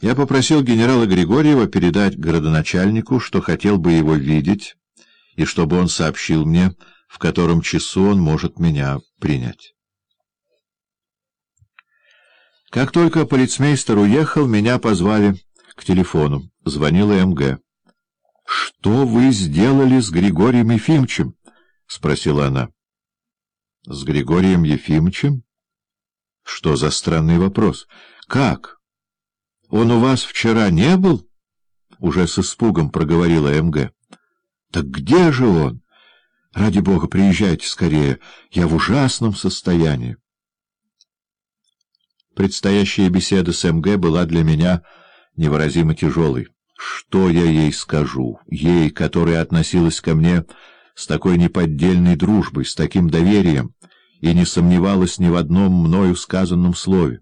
Я попросил генерала Григорьева передать городоначальнику, что хотел бы его видеть, и чтобы он сообщил мне, в котором часу он может меня принять. Как только полицмейстер уехал, меня позвали к телефону. Звонила МГ. — Что вы сделали с Григорием Ефимовичем? — спросила она. — С Григорием Ефимовичем? — Что за странный вопрос? — Как? Он у вас вчера не был? — уже с испугом проговорила МГ. — Так где же он? Ради бога, приезжайте скорее. Я в ужасном состоянии. Предстоящая беседа с МГ была для меня невыразимо тяжелой. Что я ей скажу? Ей, которая относилась ко мне с такой неподдельной дружбой, с таким доверием, и не сомневалась ни в одном мною сказанном слове.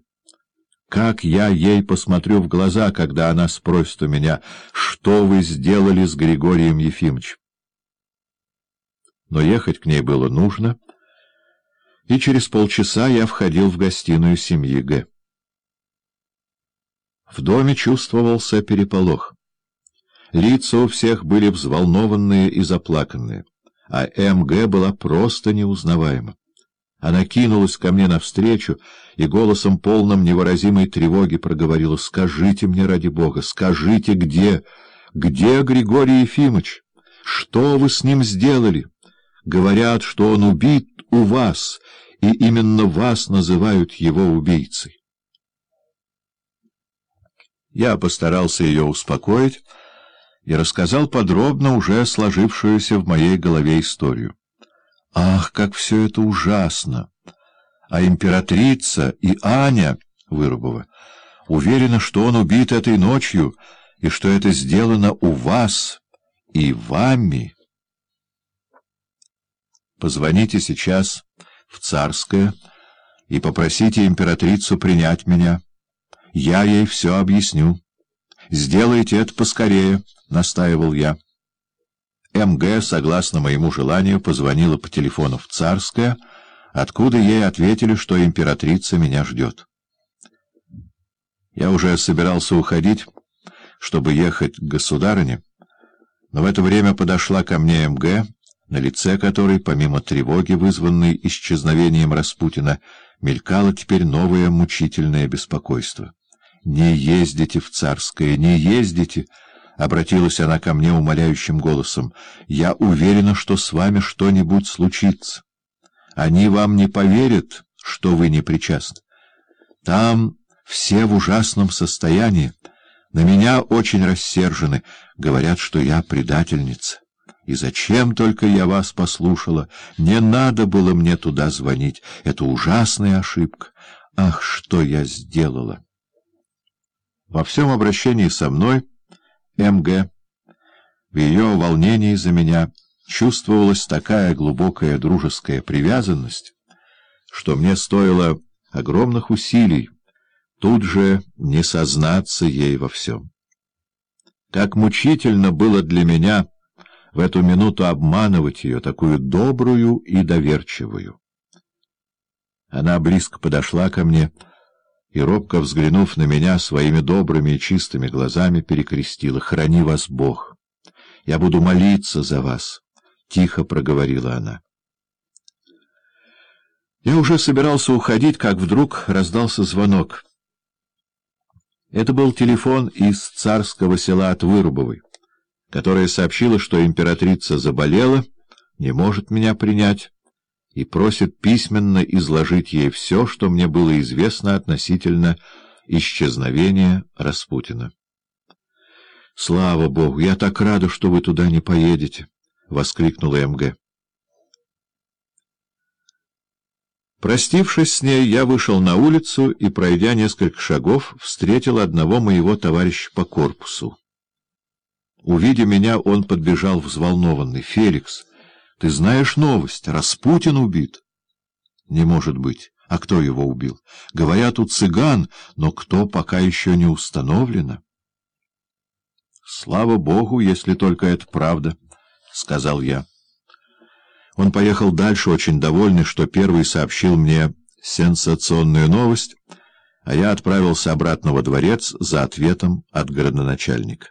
Как я ей посмотрю в глаза, когда она спросит у меня, что вы сделали с Григорием Ефимовичем? Но ехать к ней было нужно — и через полчаса я входил в гостиную семьи Г. В доме чувствовался переполох. Лица у всех были взволнованные и заплаканные, а М.Г. была просто неузнаваема. Она кинулась ко мне навстречу и голосом полным невыразимой тревоги проговорила «Скажите мне, ради Бога, скажите, где? Где Григорий Ефимович? Что вы с ним сделали? Говорят, что он убит у вас, и именно вас называют его убийцей. Я постарался ее успокоить и рассказал подробно уже сложившуюся в моей голове историю. Ах, как все это ужасно! А императрица и Аня Вырубова уверена, что он убит этой ночью и что это сделано у вас и вами. Позвоните сейчас в Царское и попросите императрицу принять меня. Я ей все объясню. Сделайте это поскорее, — настаивал я. МГ, согласно моему желанию, позвонила по телефону в Царское, откуда ей ответили, что императрица меня ждет. Я уже собирался уходить, чтобы ехать к государыне, но в это время подошла ко мне МГ, на лице которой, помимо тревоги, вызванной исчезновением Распутина, мелькало теперь новое мучительное беспокойство. «Не ездите в Царское, не ездите!» — обратилась она ко мне умоляющим голосом. «Я уверена, что с вами что-нибудь случится. Они вам не поверят, что вы не причастны. Там все в ужасном состоянии, на меня очень рассержены, говорят, что я предательница». И зачем только я вас послушала? Не надо было мне туда звонить. Это ужасная ошибка. Ах, что я сделала! Во всем обращении со мной, М.Г., в ее волнении за меня чувствовалась такая глубокая дружеская привязанность, что мне стоило огромных усилий тут же не сознаться ей во всем. Как мучительно было для меня в эту минуту обманывать ее, такую добрую и доверчивую. Она близко подошла ко мне и, робко взглянув на меня своими добрыми и чистыми глазами, перекрестила. «Храни вас Бог! Я буду молиться за вас!» — тихо проговорила она. Я уже собирался уходить, как вдруг раздался звонок. Это был телефон из царского села от Вырубовой которая сообщила, что императрица заболела, не может меня принять, и просит письменно изложить ей все, что мне было известно относительно исчезновения Распутина. — Слава Богу! Я так рада, что вы туда не поедете! — воскликнула МГ. Простившись с ней, я вышел на улицу и, пройдя несколько шагов, встретил одного моего товарища по корпусу. Увидя меня, он подбежал взволнованный. — Феликс, ты знаешь новость? Распутин убит. — Не может быть. А кто его убил? Говорят, у цыган, но кто пока еще не установлено. — Слава Богу, если только это правда, — сказал я. Он поехал дальше, очень довольный, что первый сообщил мне сенсационную новость — а я отправился обратно во дворец за ответом от городоначальника.